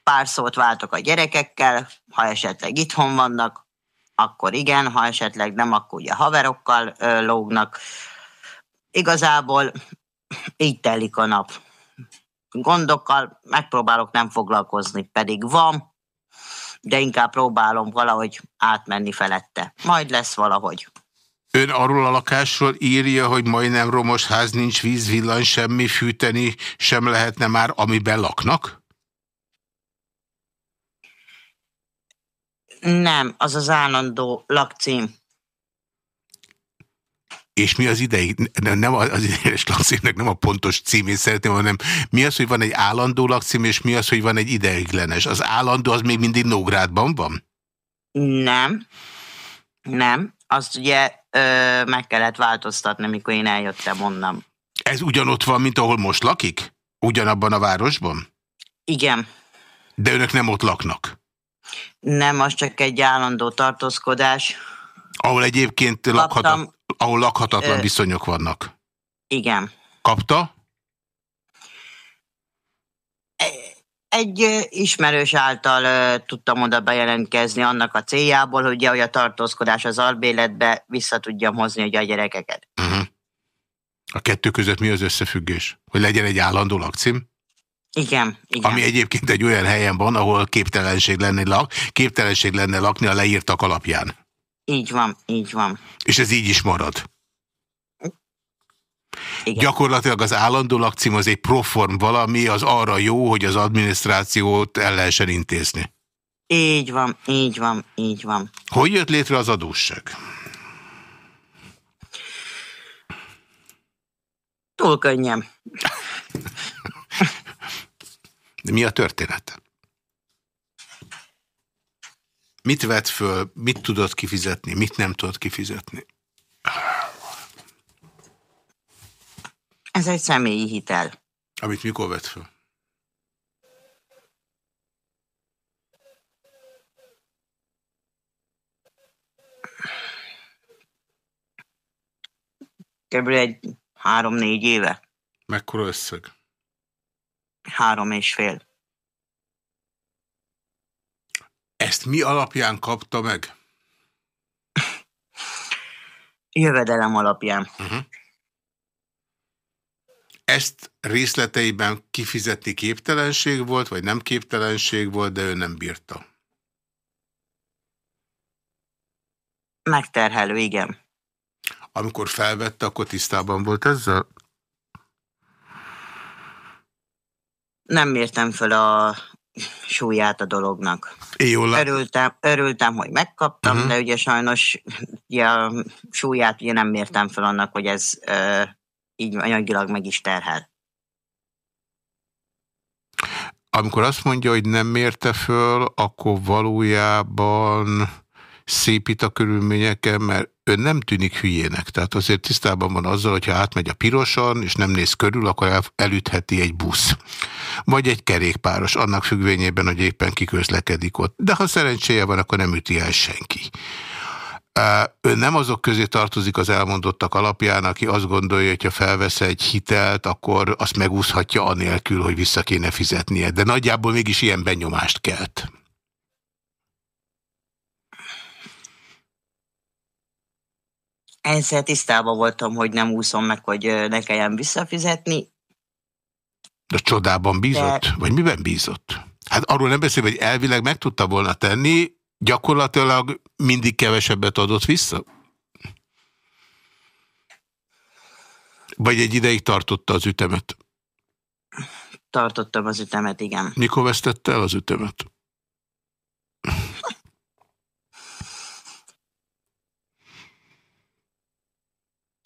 Speaker 2: pár szót váltok a gyerekekkel, ha esetleg itthon vannak, akkor igen, ha esetleg nem, akkor ugye haverokkal ö, lógnak. Igazából így telik a nap. Gondokkal megpróbálok nem foglalkozni, pedig van, de inkább próbálom valahogy átmenni felette. Majd lesz valahogy.
Speaker 1: Ön arról a lakásról írja, hogy majdnem romos ház, nincs víz, villany, semmi fűteni sem lehetne már, amiben laknak?
Speaker 2: Nem, az az állandó lakcím.
Speaker 1: És mi az ideig, nem az ideiglenes lakcímnek nem a pontos címét szeretném, hanem mi az, hogy van egy állandó lakcím, és mi az, hogy van egy ideiglenes? Az állandó az még mindig Nógrádban van?
Speaker 2: Nem, nem. Azt ugye ö, meg kellett változtatni, mikor én eljöttem onnan.
Speaker 1: Ez ugyanott van, mint ahol most lakik? Ugyanabban a városban?
Speaker 2: Igen.
Speaker 1: De önök nem ott laknak?
Speaker 2: Nem, az csak egy állandó tartózkodás.
Speaker 1: Ahol egyébként lakhatat, ahol lakhatatlan ö, viszonyok vannak?
Speaker 2: Igen.
Speaker 1: Kapta?
Speaker 2: Egy ismerős által tudtam oda bejelentkezni annak a céljából, hogy, ugye, hogy a tartózkodás az albéletbe vissza tudjam hozni ugye, a gyerekeket. Uh
Speaker 1: -huh. A kettő között mi az összefüggés? Hogy legyen egy állandó lakcím?
Speaker 2: Igen, igen.
Speaker 1: Ami egyébként egy olyan helyen van, ahol képtelenség lenne, lak, képtelenség lenne lakni a leírtak alapján.
Speaker 2: Így van, így van.
Speaker 1: És ez így is marad? Igen. Gyakorlatilag az állandó lakcím az egy proform valami, az arra jó, hogy az adminisztrációt el lehessen intézni.
Speaker 2: Így van, így van, így van.
Speaker 1: Hogy jött létre az adósság?
Speaker 2: Túl könnyen.
Speaker 1: De mi a történet? Mit vett föl, mit tudott kifizetni, mit nem tudott kifizetni?
Speaker 2: Ez egy személyi hitel.
Speaker 1: Amit mikor vett fel?
Speaker 2: Kb. egy három-négy éve.
Speaker 1: Mekkora összeg?
Speaker 2: Három és fél.
Speaker 1: Ezt mi alapján kapta meg?
Speaker 2: Jövedelem alapján. Uh mhm. -huh.
Speaker 1: Ezt részleteiben kifizetni képtelenség volt, vagy nem képtelenség volt, de ő nem bírta.
Speaker 2: Megterhelő, igen.
Speaker 1: Amikor felvette, akkor tisztában volt ezzel?
Speaker 2: Nem mértem fel a súlyát a dolognak.
Speaker 1: Jól
Speaker 2: örültem, örültem, hogy megkaptam, uh -huh. de ugye sajnos ugye, a súlyát ugye nem mértem fel annak, hogy ez uh, így anyagilag meg is terhel.
Speaker 1: Amikor azt mondja, hogy nem mérte föl, akkor valójában szépít a körülményeken, mert ő nem tűnik hülyének. Tehát azért tisztában van azzal, hogyha átmegy a piroson, és nem néz körül, akkor el, elütheti egy busz. Vagy egy kerékpáros, annak függvényében, hogy éppen kiközlekedik ott. De ha szerencséje van, akkor nem üti el senki. Ön nem azok közé tartozik az elmondottak alapján, aki azt gondolja, hogy ha felvesz egy hitelt, akkor azt megúszhatja anélkül, hogy vissza kéne fizetnie. De nagyjából mégis ilyen benyomást kelt.
Speaker 2: Ezzel tisztában voltam, hogy nem úszom meg, hogy ne kelljen visszafizetni.
Speaker 1: De csodában bízott? De... Vagy miben bízott? Hát arról nem beszél, hogy elvileg meg tudta volna tenni, gyakorlatilag mindig kevesebbet adott vissza? Vagy egy ideig tartotta az ütemet?
Speaker 2: Tartottam az ütemet, igen.
Speaker 1: Mikor vesztette el az ütemet?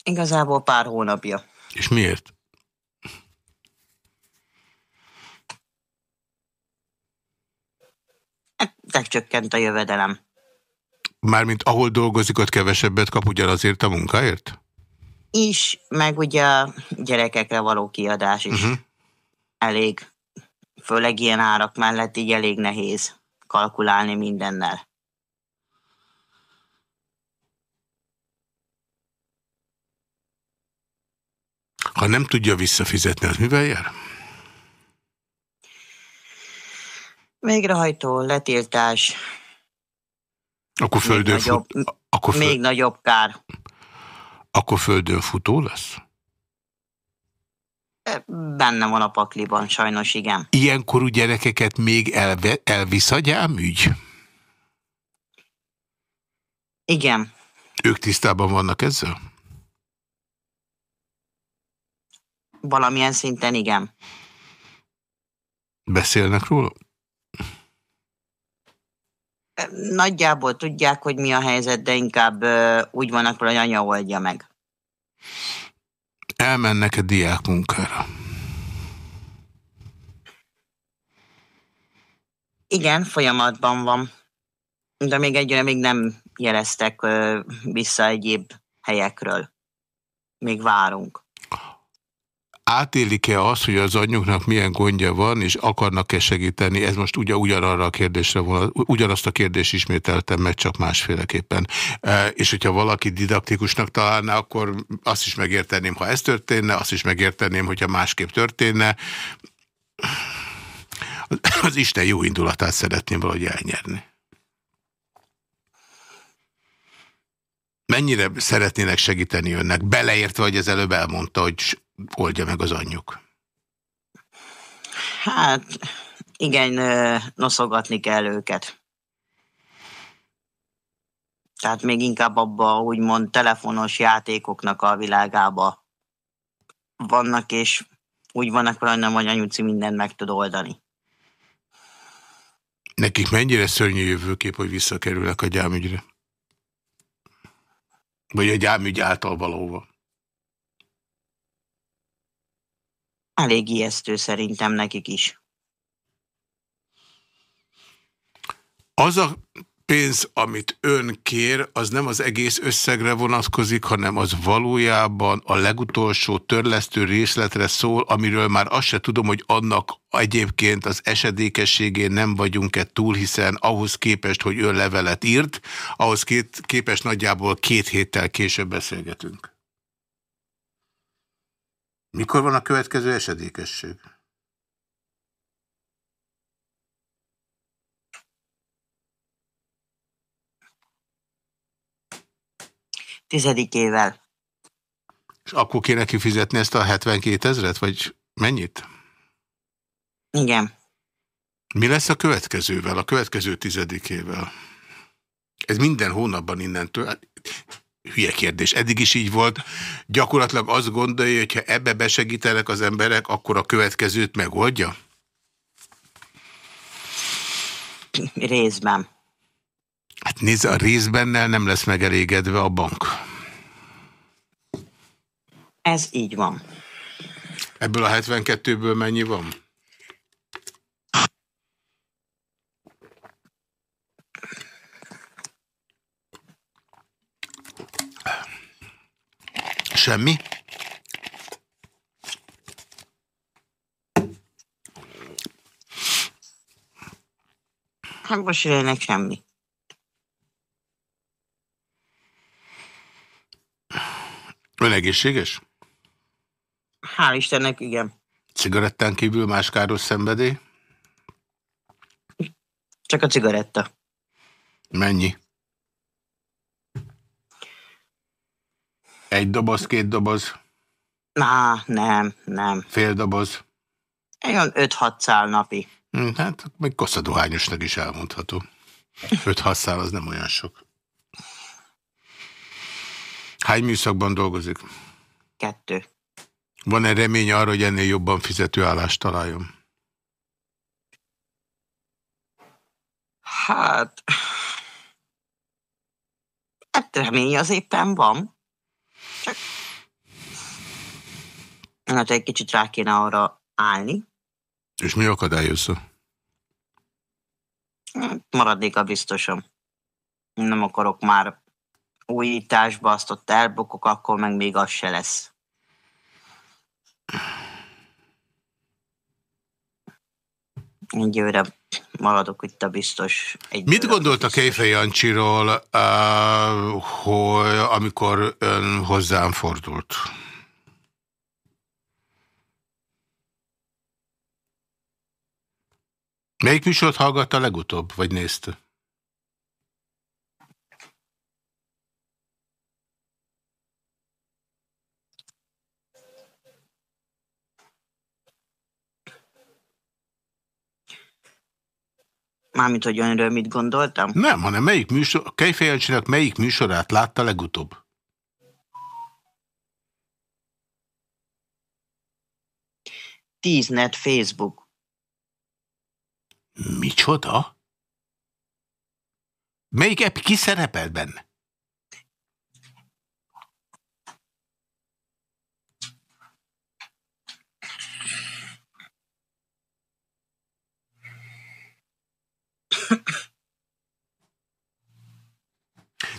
Speaker 2: Igazából pár hónapja.
Speaker 1: És miért?
Speaker 2: Megcsökkent a jövedelem.
Speaker 1: Mármint ahol dolgozik, ott kevesebbet kap ugyanazért a munkáért?
Speaker 2: Is, meg ugye a gyerekekre való kiadás is. Uh mhm. -huh. Elég, főleg ilyen árak mellett így elég nehéz kalkulálni mindennel.
Speaker 1: Ha nem tudja visszafizetni, az mivel jár?
Speaker 2: Végrehajtó, letiltás.
Speaker 1: Akkor földön még nagyobb, fut, akkor
Speaker 2: föl... Még nagyobb kár.
Speaker 1: Akkor földön futó lesz?
Speaker 2: E, benne van a pakliban, sajnos igen.
Speaker 1: Ilyenkorú gyerekeket még elve, elvisz a gyámügy?
Speaker 2: Igen.
Speaker 1: Ők tisztában vannak ezzel?
Speaker 2: Valamilyen szinten igen.
Speaker 1: Beszélnek róla?
Speaker 2: Nagyjából tudják, hogy mi a helyzet, de inkább úgy vannak, hogy anya oldja meg.
Speaker 1: Elmennek a diákmunkára?
Speaker 2: Igen, folyamatban van. De még egyre még nem jeleztek vissza egyéb helyekről. Még várunk
Speaker 1: átélik-e azt, hogy az anyjuknak milyen gondja van, és akarnak-e segíteni? Ez most ugye ugyanarra a kérdésre vonat, ugyanazt a kérdést ismételtem meg, csak másféleképpen. E, és hogyha valaki didaktikusnak találná, akkor azt is megérteném, ha ez történne, azt is megérteném, hogyha másképp történne. Az Isten jó indulatát szeretném valahogy elnyerni. Mennyire szeretnének segíteni önnek? Beleértve, hogy ez előbb elmondta, hogy oldja meg az anyjuk?
Speaker 2: Hát igen, noszogatni kell őket. Tehát még inkább abba úgymond telefonos játékoknak a világába vannak, és úgy vannak nem, hogy anyuci mindent meg tud oldani.
Speaker 1: Nekik mennyire szörnyű jövőkép, hogy visszakerülnek a gyámügyre? Vagy a gyámügy által valóva?
Speaker 2: Elég ijesztő szerintem nekik is.
Speaker 1: Az a pénz, amit ön kér, az nem az egész összegre vonatkozik, hanem az valójában a legutolsó törlesztő részletre szól, amiről már azt se tudom, hogy annak egyébként az esedékességén nem vagyunk-e túl, hiszen ahhoz képest, hogy ön levelet írt, ahhoz két, képest nagyjából két héttel később beszélgetünk. Mikor van a következő esedékesség?
Speaker 2: Tizedikével.
Speaker 1: És akkor kéne kifizetni ezt a 72 ezeret, vagy mennyit?
Speaker 2: Igen.
Speaker 1: Mi lesz a következővel, a következő tizedikével? Ez minden hónapban innentől hülye kérdés. Eddig is így volt. Gyakorlatilag azt gondolja, hogy ha ebbe besegítenek az emberek, akkor a következőt megoldja?
Speaker 2: Részben.
Speaker 1: Hát nézze, a részbennel nem lesz megelégedve a bank.
Speaker 2: Ez így van.
Speaker 1: Ebből a 72-ből mennyi van? Semmi?
Speaker 2: Hát most jelenleg semmi.
Speaker 1: Ön egészséges?
Speaker 2: Hál' Istennek, igen.
Speaker 1: Cigarettán kívül más káros szenvedély?
Speaker 2: Csak a cigaretta.
Speaker 1: Mennyi? Egy doboz, két doboz?
Speaker 2: Na, nem, nem.
Speaker 1: Fél doboz?
Speaker 2: Olyan 5-6 szál napi.
Speaker 1: Hm, hát még kosszadohányosnak is elmondható. 5-6 szál az nem olyan sok. Hány műszakban dolgozik?
Speaker 2: Kettő.
Speaker 1: Van-e remény arra, hogy ennél jobban fizető állást találjon?
Speaker 2: Hát... Hát remény az éppen van. Hát egy kicsit rá kéne arra állni.
Speaker 1: És mi akadályozza?
Speaker 2: Hát, maradnék a biztosom. Nem akarok már újításba, azt ott elbukok, akkor meg még az se lesz. Egy őre maradok itt a biztos.
Speaker 1: Egy Mit gondolt a Kejfej Jancsiról, uh, hogy amikor ön hozzám fordult? Melyik műsort hallgatta legutóbb, vagy nézte?
Speaker 2: Mármint, hogy önről mit gondoltam?
Speaker 1: Nem, hanem melyik műsor, a Kejfejancsinak melyik műsorát látta legutóbb?
Speaker 2: Tíznet Facebook.
Speaker 1: Micsoda? Melyik app ki szerepel benne?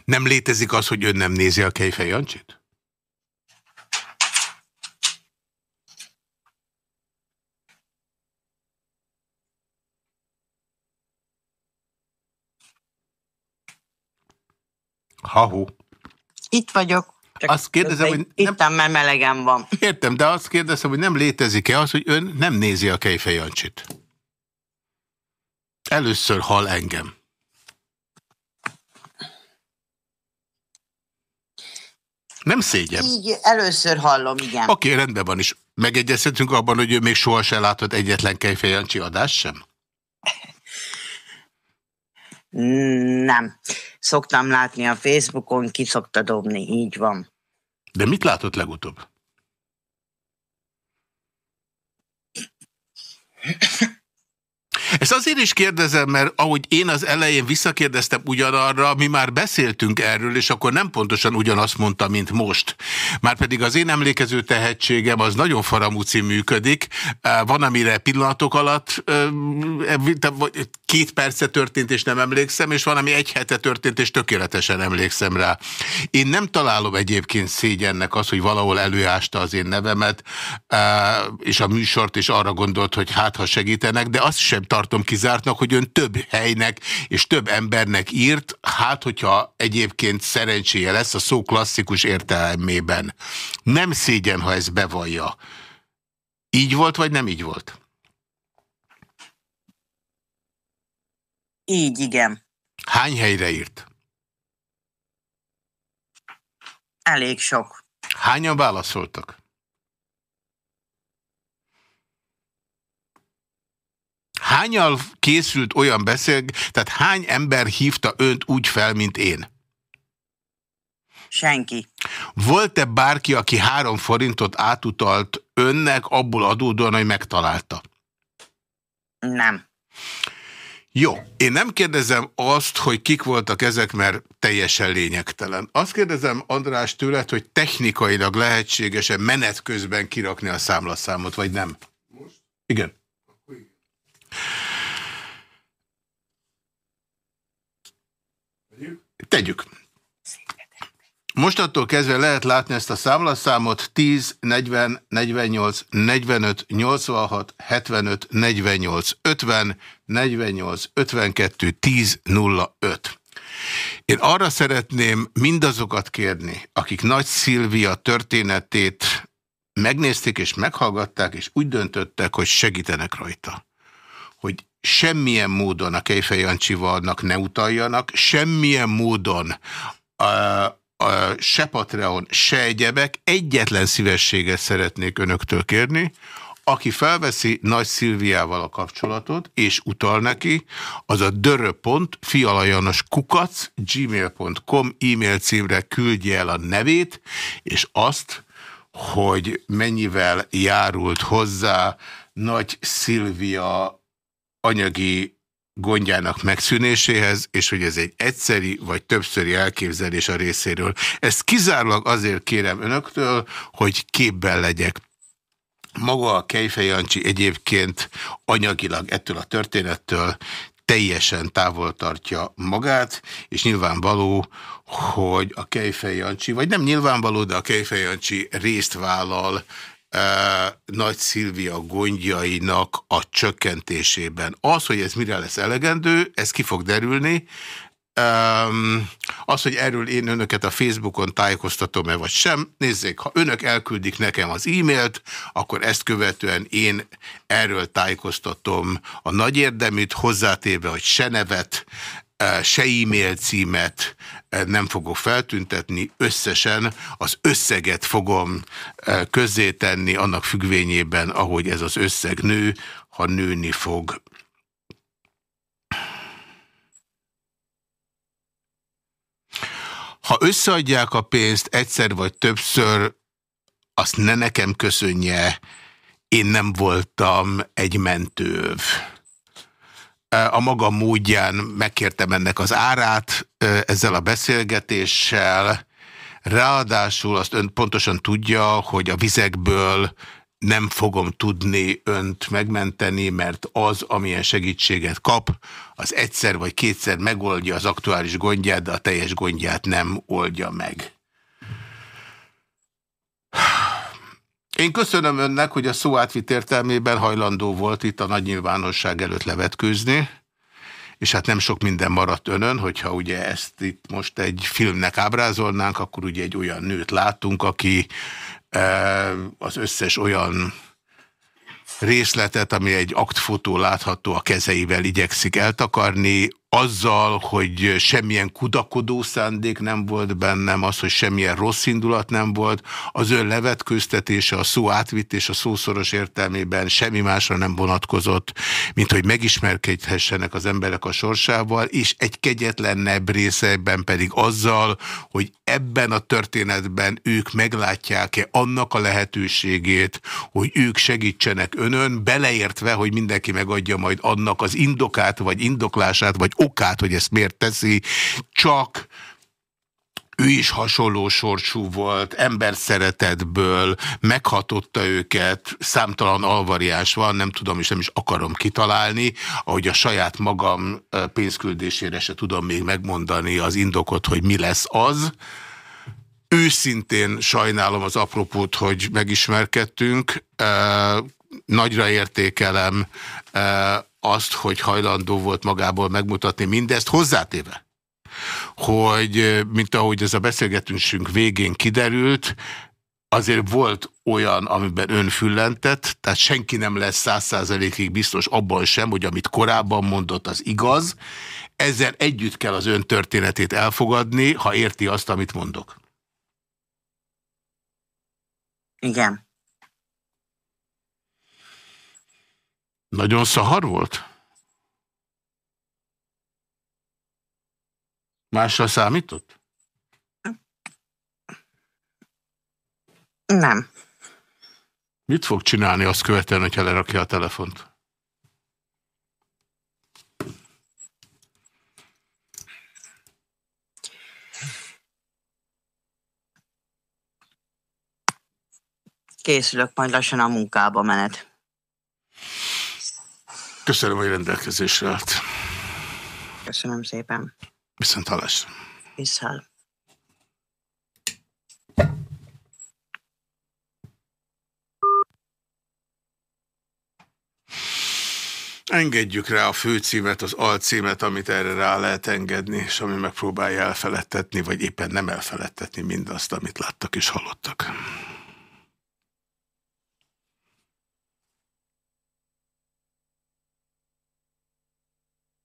Speaker 1: Nem létezik az, hogy ön nem nézi a Kejfej Jancsit? Hahu.
Speaker 2: Itt vagyok.
Speaker 1: Csak azt kérdezem, hogy...
Speaker 2: Nem... Ittam, mert melegem van.
Speaker 1: Értem, de azt kérdezem, hogy nem létezik-e az, hogy ön nem nézi a Kejfej Jancsit? Először hall engem. Nem szégyen.
Speaker 2: Így először hallom, igen.
Speaker 1: Oké, okay, rendben van is. Megegyezhetünk abban, hogy ő még soha se látott egyetlen Kejfej Jancsi adást sem?
Speaker 2: Nem. Szoktam látni a Facebookon, ki szokta dobni, így van.
Speaker 1: De mit látott legutóbb? Ezt azért is kérdezem, mert ahogy én az elején visszakérdeztem ugyanarra, mi már beszéltünk erről, és akkor nem pontosan ugyanazt mondta, mint most. Márpedig az én emlékező tehetségem az nagyon faramúci működik. Van, amire pillanatok alatt két perce történt, és nem emlékszem, és van, ami egy hete történt, és tökéletesen emlékszem rá. Én nem találom egyébként szégyennek az, hogy valahol előásta az én nevemet, és a műsort, és arra gondolt, hogy hát, ha segítenek, de azt sem tartom kizártnak, hogy ön több helynek és több embernek írt, hát hogyha egyébként szerencséje lesz a szó klasszikus értelmében. Nem szégyen, ha ez bevallja. Így volt, vagy nem így volt?
Speaker 2: Így, igen.
Speaker 1: Hány helyre írt?
Speaker 2: Elég sok.
Speaker 1: Hányan válaszoltak? Hányal készült olyan beszélg, tehát hány ember hívta önt úgy fel, mint én?
Speaker 2: Senki.
Speaker 1: Volt-e bárki, aki három forintot átutalt önnek abból adódóan, hogy megtalálta?
Speaker 2: Nem.
Speaker 1: Jó, én nem kérdezem azt, hogy kik voltak ezek, mert teljesen lényegtelen. Azt kérdezem András tőled, hogy technikailag lehetséges-e menet közben kirakni a számlaszámot, vagy nem? Most? Igen. Tegyük. Mostattól kezdve lehet látni ezt a számlaszámot 10, 40, 48, 45, 86, 75, 48, 50, 48, 52, 10, 05. Én arra szeretném mindazokat kérni, akik Nagy Szilvia történetét megnézték és meghallgatták, és úgy döntöttek, hogy segítenek rajta hogy semmilyen módon a Kejfej Jancsivalnak ne utaljanak, semmilyen módon a, a, se Patreon, se egyebek, egyetlen szívességet szeretnék önöktől kérni, aki felveszi Nagy Szilviával a kapcsolatot, és utal neki, az a kukac gmail.com e-mail címre küldje el a nevét, és azt, hogy mennyivel járult hozzá Nagy Szilvia anyagi gondjának megszűnéséhez, és hogy ez egy egyszeri vagy többszöri elképzelés a részéről. Ezt kizárólag azért kérem önöktől, hogy képben legyek. Maga a Kejfej Jancsi egyébként anyagilag ettől a történettől teljesen távol tartja magát, és nyilvánvaló, hogy a Kejfej Jancsi, vagy nem nyilvánvaló, de a Kejfej Jancsi részt vállal nagy Szilvia gondjainak a csökkentésében. Az, hogy ez mire lesz elegendő, ez ki fog derülni. Um, az, hogy erről én önöket a Facebookon tájékoztatom-e vagy sem, nézzék, ha önök elküldik nekem az e-mailt, akkor ezt követően én erről tájékoztatom a nagy érdeműt, hozzátéve, hogy se nevet, se e-mail címet nem fogok feltüntetni, összesen az összeget fogom közzétenni annak függvényében, ahogy ez az összeg nő, ha nőni fog. Ha összeadják a pénzt egyszer vagy többször, azt ne nekem köszönje, én nem voltam egy mentőv. A maga módján megkértem ennek az árát ezzel a beszélgetéssel, ráadásul azt ön pontosan tudja, hogy a vizekből nem fogom tudni önt megmenteni, mert az, amilyen segítséget kap, az egyszer vagy kétszer megoldja az aktuális gondját, de a teljes gondját nem oldja meg. Én köszönöm önnek, hogy a szó átvit értelmében hajlandó volt itt a nagy nyilvánosság előtt levetkőzni, és hát nem sok minden maradt önön, hogyha ugye ezt itt most egy filmnek ábrázolnánk, akkor ugye egy olyan nőt látunk, aki az összes olyan részletet, ami egy aktfotó látható a kezeivel igyekszik eltakarni, azzal, hogy semmilyen kudakodó szándék nem volt bennem, az, hogy semmilyen rossz indulat nem volt, az ön levetkőztetése, a szó átvitt és a szószoros értelmében semmi másra nem vonatkozott, mint hogy megismerkedhessenek az emberek a sorsával, és egy kegyetlenebb részeben pedig azzal, hogy ebben a történetben ők meglátják-e annak a lehetőségét, hogy ők segítsenek önön, beleértve, hogy mindenki megadja majd annak az indokát, vagy indoklását, vagy okát, hogy ezt miért teszi, csak ő is hasonló sorsú volt, ember szeretetből, meghatotta őket, számtalan alvariás van, nem tudom és nem is akarom kitalálni, ahogy a saját magam pénzküldésére se tudom még megmondani az indokot, hogy mi lesz az. Őszintén sajnálom az apropót, hogy megismerkedtünk, nagyra értékelem azt, hogy hajlandó volt magából megmutatni mindezt, hozzátéve, hogy mint ahogy ez a beszélgetésünk végén kiderült, azért volt olyan, amiben ön füllentett, tehát senki nem lesz száz százalékig biztos abban sem, hogy amit korábban mondott, az igaz. Ezzel együtt kell az ön történetét elfogadni, ha érti azt, amit mondok.
Speaker 2: Igen.
Speaker 1: Nagyon szahar volt? Másra számított?
Speaker 2: Nem.
Speaker 1: Mit fog csinálni azt követően, hogyha lerakja a telefont?
Speaker 2: Készülök majd lassan a munkába menet.
Speaker 1: Köszönöm, hogy rendelkezésre állt.
Speaker 2: Köszönöm szépen.
Speaker 1: Viszont hallásra.
Speaker 2: Viszont.
Speaker 1: Engedjük rá a főcímet, az alcímet, amit erre rá lehet engedni, és ami megpróbálja elfeledtetni, vagy éppen nem elfeledtetni mindazt, amit láttak és hallottak.